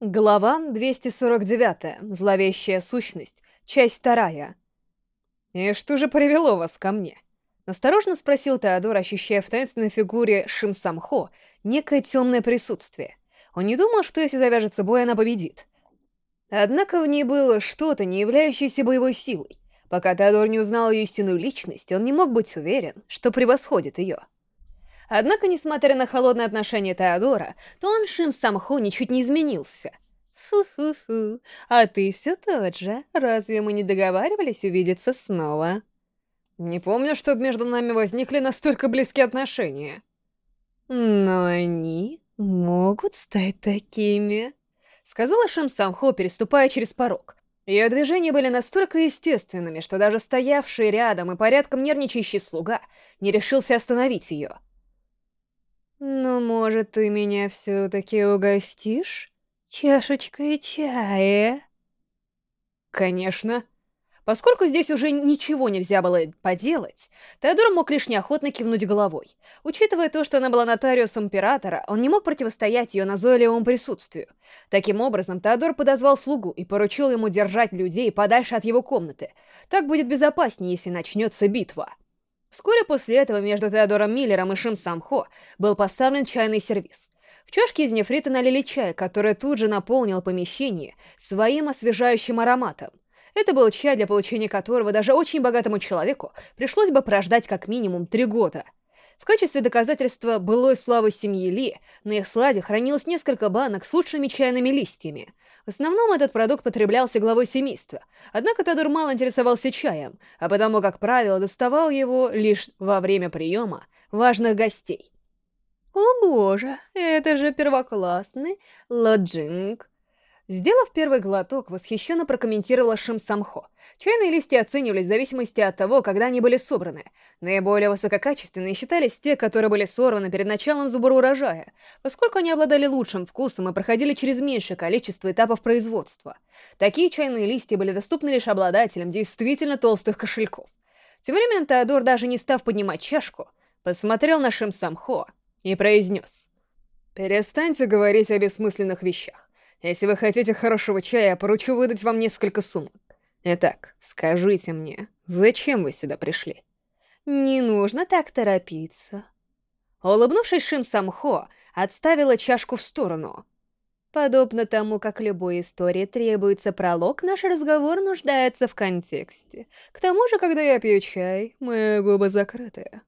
Глава 249. Зловещая сущность. Часть вторая. «И что же привело вас ко мне?» Осторожно спросил Теодор, ощущая в таинственной фигуре Шим Самхо некое темное присутствие. Он не думал, что если завяжется бой, она победит. Однако в ней было что-то, не являющееся боевой силой. Пока Теодор не узнал ее истинную личность, он не мог быть уверен, что превосходит ее. Однако, несмотря на холодное отношение Теодора, то он Шим Самхо ничуть не изменился. Фу-фу-фу, а ты все тот же. Разве мы не договаривались увидеться снова? Не помню, чтобы между нами возникли настолько близкие отношения. Но они могут стать такими, сказала Шим Самхо, переступая через порог. Ее движения были настолько естественными, что даже стоявший рядом и порядком нервничающий слуга не решился остановить ее. «Ну, может, ты меня все-таки угостишь? Чашечкой чая?» «Конечно». Поскольку здесь уже ничего нельзя было поделать, Теодор мог лишь неохотно кивнуть головой. Учитывая то, что она была нотариусом императора, он не мог противостоять ее назойливому присутствию. Таким образом, Теодор подозвал слугу и поручил ему держать людей подальше от его комнаты. Так будет безопаснее, если начнется битва. Вскоре после этого между Теодором Миллером и Шим Самхо был поставлен чайный сервиз. В чашке из нефрита налили чай, который тут же наполнил помещение своим освежающим ароматом. Это был чай, для получения которого даже очень богатому человеку пришлось бы прождать как минимум три года. В качестве доказательства былой славы семьи Ли на их сладе хранилось несколько банок с лучшими чайными листьями. В основном этот продукт потреблялся главой семейства, однако Тадур мало интересовался чаем, а потому, как правило, доставал его лишь во время приема важных гостей. «О боже, это же первоклассный лоджинг!» Сделав первый глоток, восхищенно прокомментировала Шим Самхо. Чайные листья оценивались в зависимости от того, когда они были собраны. Наиболее высококачественные считались те, которые были сорваны перед началом сбора урожая, поскольку они обладали лучшим вкусом и проходили через меньшее количество этапов производства. Такие чайные листья были доступны лишь обладателям действительно толстых кошельков. Тем временем Теодор, даже не став поднимать чашку, посмотрел на Шим Самхо и произнес. «Перестаньте говорить о бессмысленных вещах. Если вы хотите хорошего чая, поручу выдать вам несколько сумок. Итак, скажите мне, зачем вы сюда пришли? Не нужно так торопиться. Улыбнувшись Шим Самхо, отставила чашку в сторону. Подобно тому, как любой истории требуется пролог, наш разговор нуждается в контексте. К тому же, когда я пью чай, мои губы закрыты.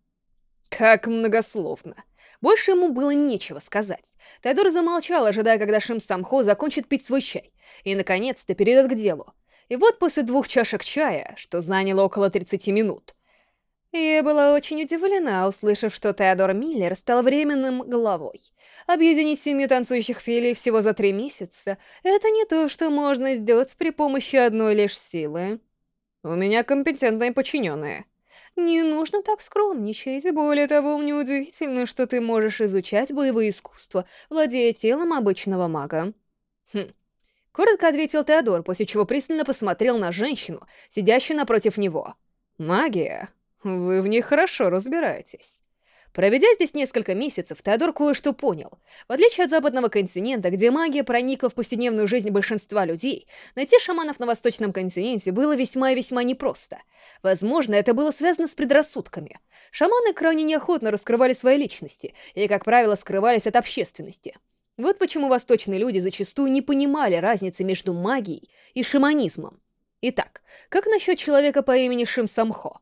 Как многословно. Больше ему было нечего сказать. Тайдор замолчал, ожидая, когда Шим Самхо закончит пить свой чай, и, наконец-то, перейдет к делу. И вот после двух чашек чая, что заняло около 30 минут, я была очень удивлена, услышав, что Теодор Миллер стал временным главой. Объединить семью танцующих филий всего за три месяца — это не то, что можно сделать при помощи одной лишь силы. У меня компетентные подчиненные. Не нужно так скромничать. Более того, мне удивительно, что ты можешь изучать боевые искусства, владея телом обычного мага. Хм. Коротко ответил Теодор, после чего пристально посмотрел на женщину, сидящую напротив него. «Магия? Вы в ней хорошо разбираетесь». Проведя здесь несколько месяцев, Теодор кое-что понял. В отличие от западного континента, где магия проникла в повседневную жизнь большинства людей, найти шаманов на восточном континенте было весьма и весьма непросто. Возможно, это было связано с предрассудками. Шаманы крайне неохотно раскрывали свои личности и, как правило, скрывались от общественности. Вот почему восточные люди зачастую не понимали разницы между магией и шаманизмом. Итак, как насчет человека по имени Шим Самхо?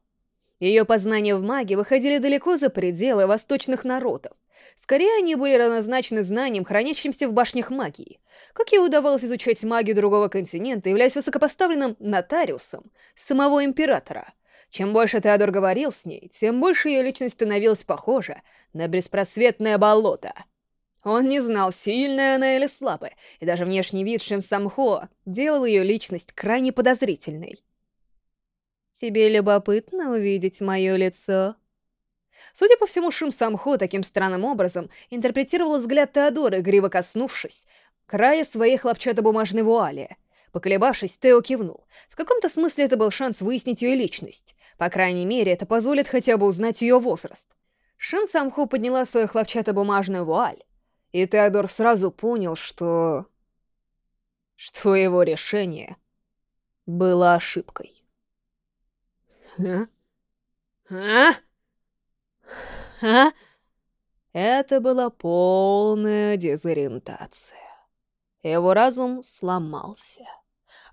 Ее познания в магии выходили далеко за пределы восточных народов. Скорее, они были равнозначны знаниям, хранящимся в башнях магии. Как ей удавалось изучать магию другого континента, являясь высокопоставленным нотариусом самого императора? Чем больше Теодор говорил с ней, тем больше ее личность становилась похожа на беспросветное болото. Он не знал, сильная она или слабая, и даже внешний вид Шим Самхо делал ее личность крайне подозрительной. Тебе любопытно увидеть мое лицо?» Судя по всему, Шим Самхо таким странным образом интерпретировал взгляд Теодора, игриво коснувшись края своей хлопчатобумажной вуали. Поколебавшись, Тео кивнул. В каком-то смысле это был шанс выяснить ее личность. По крайней мере, это позволит хотя бы узнать ее возраст. Шим Самхо подняла свою хлопчатобумажную вуаль, и Теодор сразу понял, что... что его решение было ошибкой. А? А? А? Это была полная дезориентация. Его разум сломался,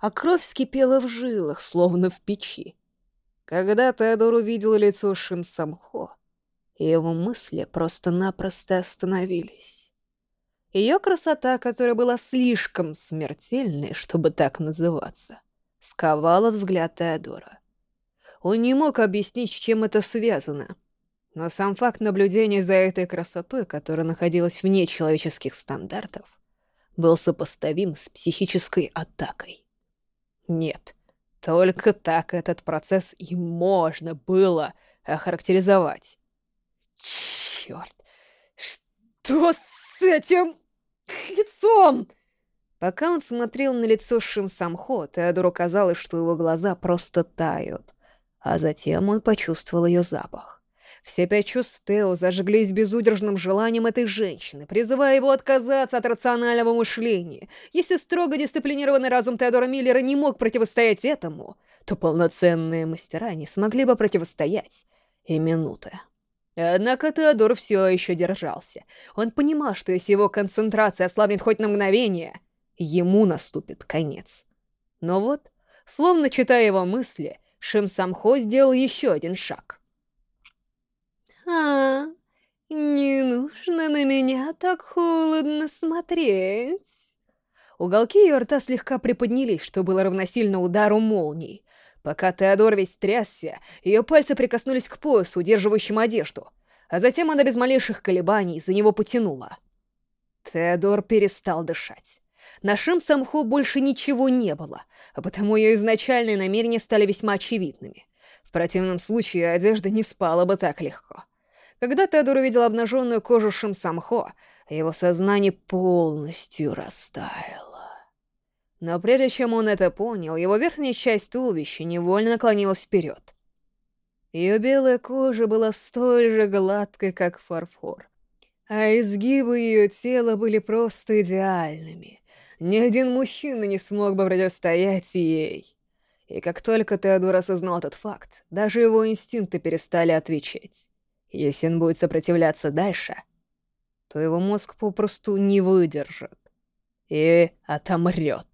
а кровь вскипела в жилах, словно в печи. Когда Теодор увидел лицо Шим Самхо, его мысли просто-напросто остановились. Ее красота, которая была слишком смертельной, чтобы так называться, сковала взгляд Теодора. Он не мог объяснить, с чем это связано, но сам факт наблюдения за этой красотой, которая находилась вне человеческих стандартов, был сопоставим с психической атакой. Нет, только так этот процесс и можно было охарактеризовать. Черт, что с этим лицом? Пока он смотрел на лицо Шим Самхо, Теодору казалось, что его глаза просто тают, а затем он почувствовал ее запах. Все пять чувств Тео зажглись безудержным желанием этой женщины, призывая его отказаться от рационального мышления. Если строго дисциплинированный разум Теодора Миллера не мог противостоять этому, то полноценные мастера не смогли бы противостоять и минуты. Однако Теодор все еще держался. Он понимал, что если его концентрация ослабнет хоть на мгновение, ему наступит конец. Но вот, словно читая его мысли, Шим Самхо сделал еще один шаг — а, не нужно на меня так холодно смотреть. Уголки ее рта слегка приподнялись, что было равносильно удару молний. Пока Теодор весь трясся, ее пальцы прикоснулись к поясу, удерживающему одежду, а затем она без малейших колебаний за него потянула. Теодор перестал дышать. На Шим Самху больше ничего не было, а потому ее изначальные намерения стали весьма очевидными. В противном случае одежда не спала бы так легко. Когда Теодор увидел обнаженную кожу Шимсамхо, его сознание полностью растаяло. Но прежде чем он это понял, его верхняя часть туловища невольно наклонилась вперед. Ее белая кожа была столь же гладкой, как фарфор. А изгибы ее тела были просто идеальными. Ни один мужчина не смог бы противостоять ей. И как только Теодор осознал этот факт, даже его инстинкты перестали отвечать. Если он будет сопротивляться дальше, то его мозг попросту не выдержит и отомрет.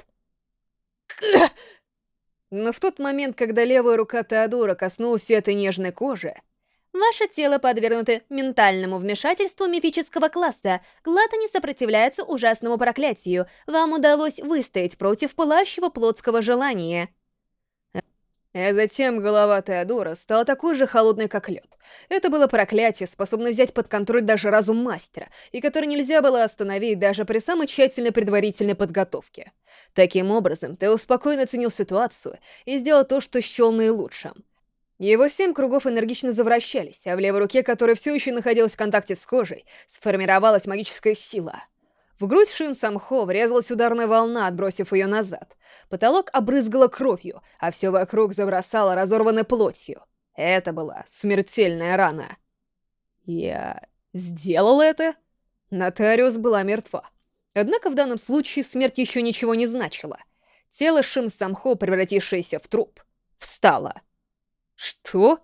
Но в тот момент, когда левая рука Теодора коснулась этой нежной кожи, Ваше тело подвергнуто ментальному вмешательству мифического класса. Глата не сопротивляется ужасному проклятию. Вам удалось выстоять против пылающего плотского желания. А затем голова Теодора стала такой же холодной, как лед. Это было проклятие, способное взять под контроль даже разум мастера, и которое нельзя было остановить даже при самой тщательной предварительной подготовке. Таким образом, Тео спокойно оценил ситуацию и сделал то, что счел наилучшим. Его семь кругов энергично завращались, а в левой руке, которая все еще находилась в контакте с кожей, сформировалась магическая сила — в грудь Шин Самхо врезалась ударная волна, отбросив ее назад. Потолок обрызгало кровью, а все вокруг забросало разорванной плотью. Это была смертельная рана. Я сделал это? Нотариус была мертва. Однако в данном случае смерть еще ничего не значила. Тело Шин Самхо, превратившееся в труп, встало. Что?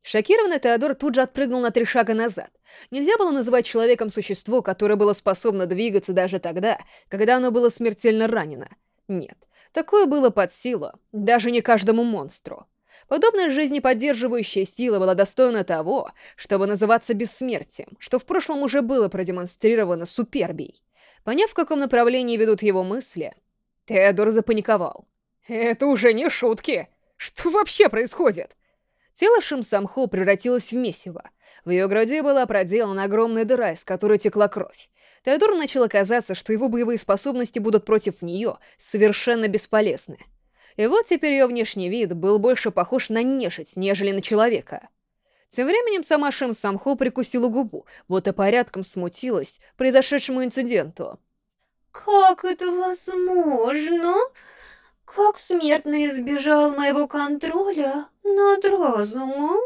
Шокированный Теодор тут же отпрыгнул на три шага назад. Нельзя было называть человеком существо, которое было способно двигаться даже тогда, когда оно было смертельно ранено. Нет, такое было под силу, даже не каждому монстру. Подобная жизнеподдерживающая сила была достойна того, чтобы называться бессмертием, что в прошлом уже было продемонстрировано супербий. Поняв, в каком направлении ведут его мысли, Теодор запаниковал. «Это уже не шутки! Что вообще происходит?» Тело Шимсамхо превратилось в месиво. В ее груди была проделана огромная дыра, из которой текла кровь. Теодору начало казаться, что его боевые способности будут против нее совершенно бесполезны. И вот теперь ее внешний вид был больше похож на нежить, нежели на человека. Тем временем сама Шим Самхо прикусила губу, будто порядком смутилась произошедшему инциденту. «Как это возможно?» Как смертный избежал моего контроля над разумом?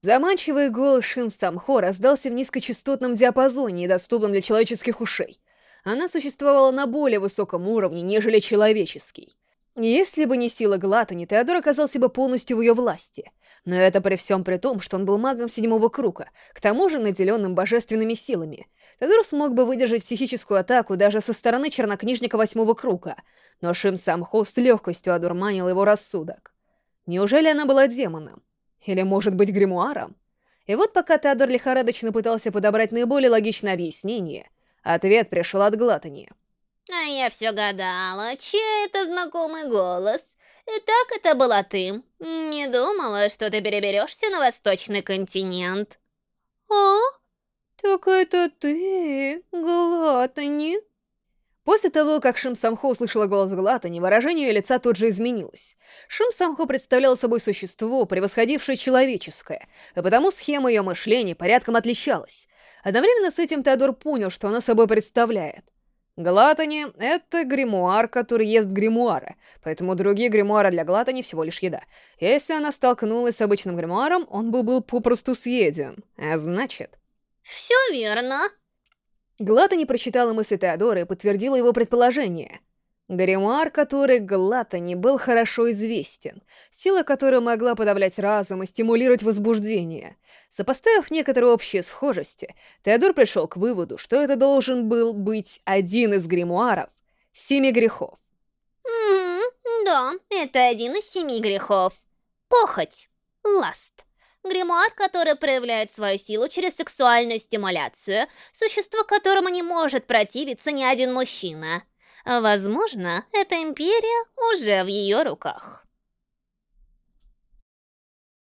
Заманчивый голос Шин Самхо раздался в низкочастотном диапазоне, недоступном для человеческих ушей. она существовала на более высоком уровне, нежели человеческий. Если бы не сила Глатани, Теодор оказался бы полностью в ее власти. Но это при всем при том, что он был магом седьмого круга, к тому же наделенным божественными силами. Теодор смог бы выдержать психическую атаку даже со стороны чернокнижника восьмого круга, но Шим Самхо с легкостью одурманил его рассудок. Неужели она была демоном? Или, может быть, гримуаром? И вот пока Теодор лихорадочно пытался подобрать наиболее логичное объяснение, ответ пришел от Глатани. А я все гадала, чей это знакомый голос. Итак, это была ты. Не думала, что ты переберешься на восточный континент. А? Так это ты, Глатани? После того, как Шим Самхо услышала голос Глатани, выражение ее лица тут же изменилось. Шим Самхо представляла собой существо, превосходившее человеческое, и потому схема ее мышления порядком отличалась. Одновременно с этим Теодор понял, что она собой представляет. Глатани — это гримуар, который ест гримуары, поэтому другие гримуары для Глатани всего лишь еда. Если она столкнулась с обычным гримуаром, он бы был попросту съеден. А значит... Все верно. Глатани прочитала мысли Теодора и подтвердила его предположение — Гримуар, который Глатани был хорошо известен, сила которой могла подавлять разум и стимулировать возбуждение. Сопоставив некоторые общие схожести, Теодор пришел к выводу, что это должен был быть один из гримуаров Семи Грехов. Mm -hmm, да, это один из семи грехов. Похоть. Ласт. Гримуар, который проявляет свою силу через сексуальную стимуляцию, существо которому не может противиться ни один мужчина. Возможно, эта империя уже в ее руках.